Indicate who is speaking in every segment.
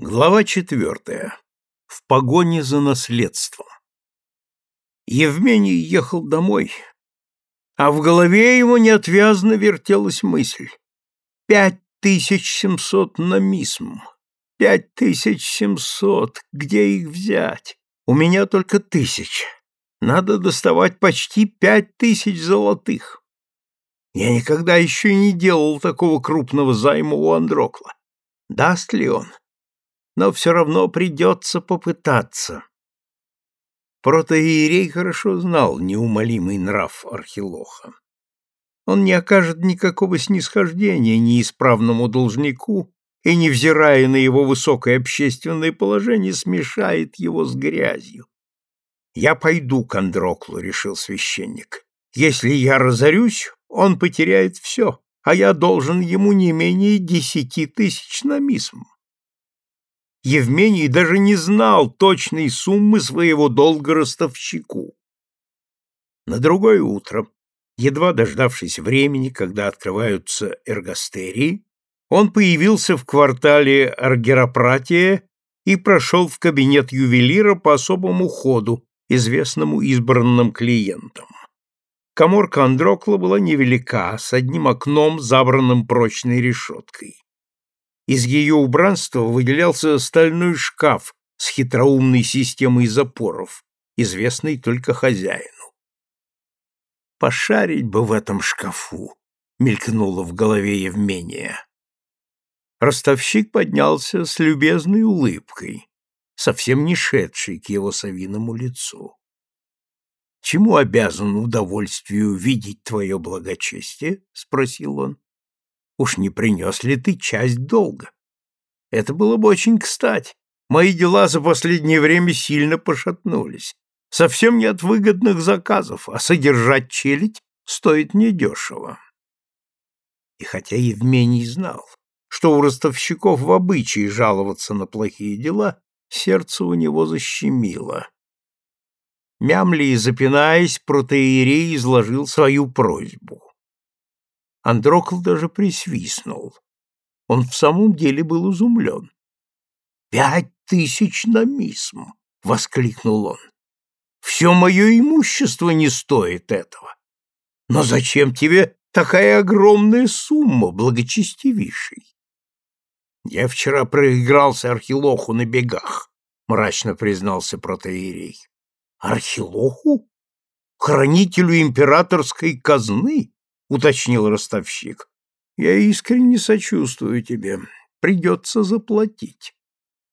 Speaker 1: Глава четвертая. В погоне за наследством. Евмений ехал домой, а в голове его неотвязно вертелась мысль. Пять тысяч семьсот на мисм. Пять тысяч семьсот. Где их взять? У меня только тысяч. Надо доставать почти пять тысяч золотых. Я никогда еще не делал такого крупного займа у Андрокла. Даст ли он? Но все равно придется попытаться. Протоиерей хорошо знал неумолимый нрав Архилоха. Он не окажет никакого снисхождения неисправному должнику и, невзирая на его высокое общественное положение, смешает его с грязью. «Я пойду к Андроклу», — решил священник. «Если я разорюсь, он потеряет все, а я должен ему не менее десяти тысяч на мисм. Евмений даже не знал точной суммы своего долга ростовщику. На другое утро, едва дождавшись времени, когда открываются эргостерии, он появился в квартале Аргеропратия и прошел в кабинет ювелира по особому ходу, известному избранным клиентам. Коморка Андрокла была невелика, с одним окном, забранным прочной решеткой. Из ее убранства выделялся стальной шкаф с хитроумной системой запоров, известный только хозяину. «Пошарить бы в этом шкафу!» — мелькнуло в голове Евмения. Ростовщик поднялся с любезной улыбкой, совсем не шедшей к его совиному лицу. «Чему обязан удовольствию видеть твое благочестие?» — спросил он. Уж не принес ли ты часть долга? Это было бы очень кстати. Мои дела за последнее время сильно пошатнулись. Совсем нет выгодных заказов, а содержать челядь стоит недешево. И хотя Евмений знал, что у ростовщиков в обычае жаловаться на плохие дела, сердце у него защемило. Мямли и запинаясь, протеерей изложил свою просьбу. Андрокл даже присвистнул. Он в самом деле был изумлен. «Пять тысяч на мисм!» — воскликнул он. «Все мое имущество не стоит этого. Но зачем тебе такая огромная сумма, благочестивейший?» «Я вчера проигрался Архилоху на бегах», — мрачно признался протеерей. «Архилоху? Хранителю императорской казны?» — уточнил ростовщик. «Я искренне сочувствую тебе. Придется заплатить.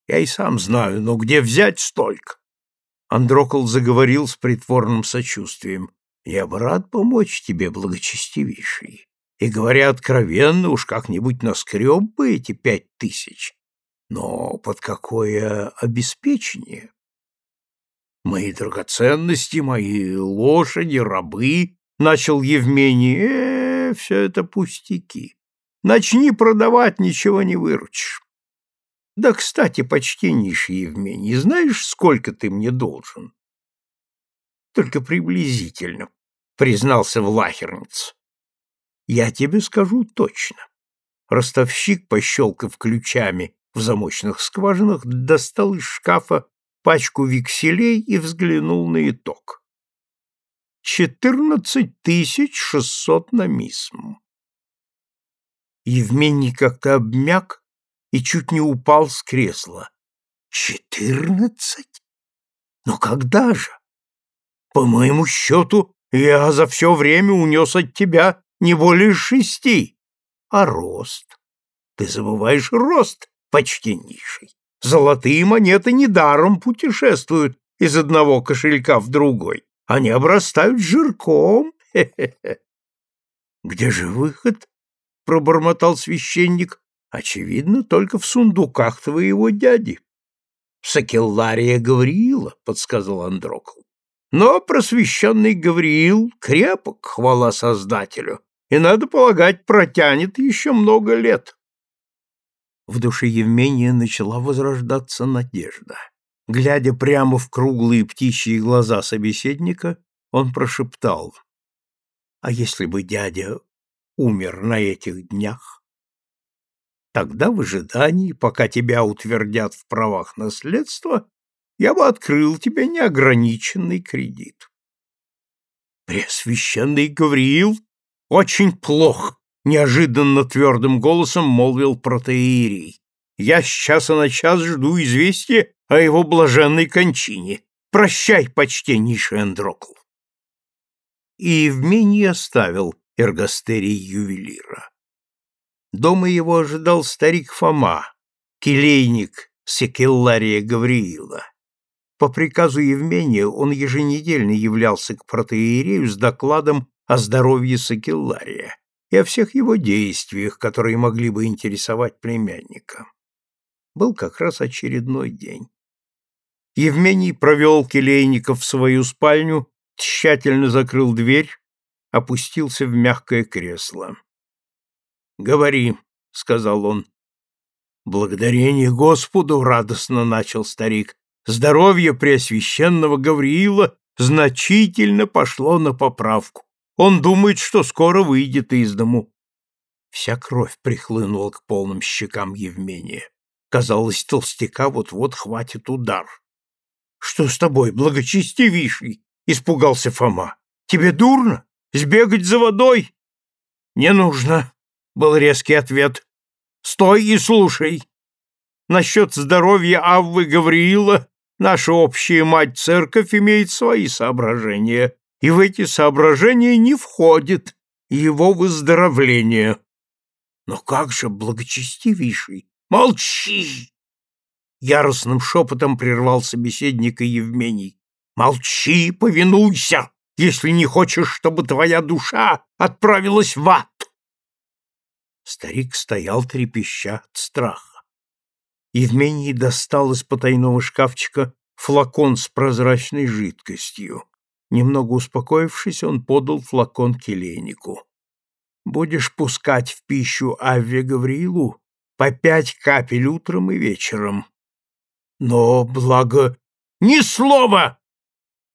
Speaker 1: Я и сам знаю, но где взять столько?» Андрокол заговорил с притворным сочувствием. «Я бы рад помочь тебе, благочестивейший. И, говоря откровенно, уж как-нибудь наскреб бы эти пять тысяч. Но под какое обеспечение? Мои драгоценности, мои лошади, рабы, — начал Евмений, э, все это пустяки. Начни продавать, ничего не выручишь. Да, кстати, почтеннейший Евмений, знаешь, сколько ты мне должен? Только приблизительно, признался Влахерниц. Я тебе скажу точно. Ростовщик, пощелкав ключами в замочных скважинах, достал из шкафа пачку векселей и взглянул на итог четырнадцать тысяч шестьсот на мисм. Евмений как-то обмяк и чуть не упал с кресла. Четырнадцать? Но когда же? По моему счету, я за все время унес от тебя не более шести. А рост? Ты забываешь рост, почтеннейший. Золотые монеты недаром путешествуют из одного кошелька в другой. Они обрастают жирком. Хе -хе -хе. Где же выход? пробормотал священник. Очевидно, только в сундуках твоего дяди. Сакеллария Гавриила, подсказал Андрокл. Но просвещенный Гавриил крепок, хвала Создателю, и, надо полагать, протянет еще много лет. В душе Евмения начала возрождаться надежда. Глядя прямо в круглые птичьи глаза собеседника, он прошептал, «А если бы дядя умер на этих днях?» Тогда в ожидании, пока тебя утвердят в правах наследства, я бы открыл тебе неограниченный кредит. Пресвященный Гавриил очень плох, неожиданно твердым голосом молвил протеерей. Я с часа на час жду известия о его блаженной кончине. Прощай, почтеннейший Андрокл. И Евмений оставил эргостерий ювелира. Дома его ожидал старик Фома, келейник Секеллария Гавриила. По приказу Евмения он еженедельно являлся к протеерею с докладом о здоровье Сакеллария и о всех его действиях, которые могли бы интересовать племянника. Был как раз очередной день. Евмений провел келейников в свою спальню, тщательно закрыл дверь, опустился в мягкое кресло. «Говори», — сказал он. «Благодарение Господу!» — радостно начал старик здоровье Преосвященного Гавриила значительно пошло на поправку. Он думает, что скоро выйдет из дому. Вся кровь прихлынула к полным щекам Евмения. Казалось, толстяка вот-вот хватит удар. — Что с тобой, благочестивейший? — испугался Фома. — Тебе дурно? Сбегать за водой? — Не нужно, — был резкий ответ. — Стой и слушай. Насчет здоровья Аввы Гавриила Наша общая мать-церковь имеет свои соображения, и в эти соображения не входит его выздоровление. Но как же благочестивейший? Молчи! Яростным шепотом прервал собеседника Евмений. Молчи, повинуйся, если не хочешь, чтобы твоя душа отправилась в ад. Старик стоял трепеща от страха. Евмений достал из потайного шкафчика флакон с прозрачной жидкостью. Немного успокоившись, он подал флакон келейнику. «Будешь пускать в пищу Авве Гавриилу по пять капель утром и вечером. Но, благо, ни слова!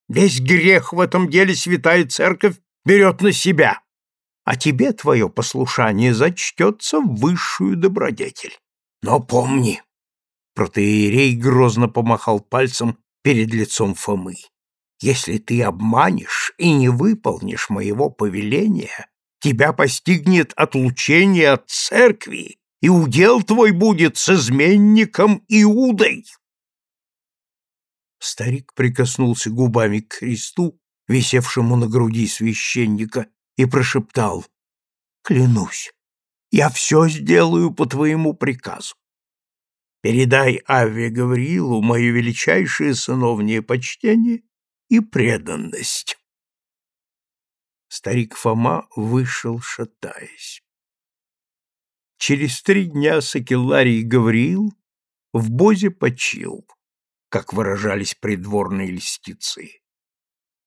Speaker 1: Весь грех в этом деле святая церковь берет на себя, а тебе твое послушание зачтется в высшую добродетель. Но помни, Протеерей грозно помахал пальцем перед лицом Фомы. «Если ты обманешь и не выполнишь моего повеления, тебя постигнет отлучение от церкви, и удел твой будет с изменником Иудой!» Старик прикоснулся губами к кресту, висевшему на груди священника, и прошептал, «Клянусь, я все сделаю по твоему приказу. Передай Аве Гавриилу мое величайшее сыновнее почтение и преданность. Старик Фома вышел, шатаясь. Через три дня Сакелларий Гавриил в Бозе почил, как выражались придворные льстецы.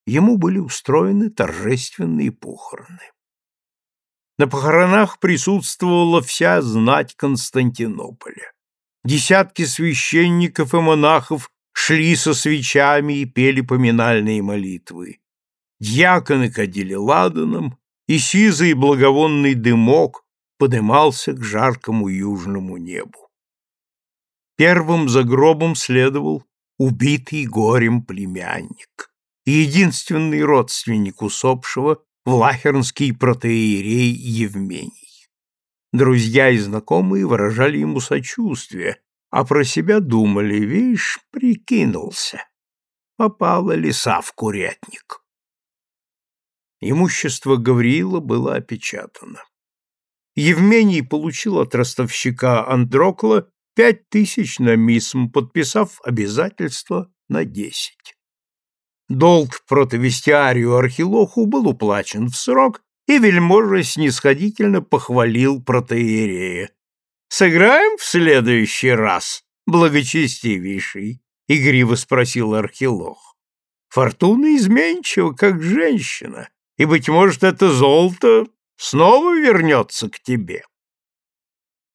Speaker 1: Ему были устроены торжественные похороны. На похоронах присутствовала вся знать Константинополя. Десятки священников и монахов шли со свечами и пели поминальные молитвы. Дьяконы кадили ладаном, и сизый благовонный дымок подымался к жаркому южному небу. Первым за гробом следовал убитый горем племянник, единственный родственник усопшего, влахернский протеерей Евмений. Друзья и знакомые выражали ему сочувствие, а про себя думали, видишь, прикинулся. Попала лиса в курятник. Имущество Гавриила было опечатано. Евмений получил от ростовщика Андрокла пять тысяч на мисм, подписав обязательство на десять. Долг протовестиарию Архилоху был уплачен в срок, и вельможа снисходительно похвалил протеерея. «Сыграем в следующий раз, благочестивейший?» — игриво спросил Архилох. «Фортуна изменчива, как женщина, и, быть может, это золото снова вернется к тебе».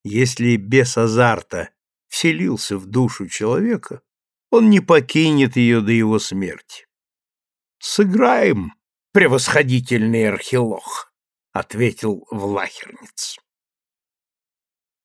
Speaker 1: Если без азарта вселился в душу человека, он не покинет ее до его смерти. «Сыграем», превосходительный архилох, ответил Влахерниц.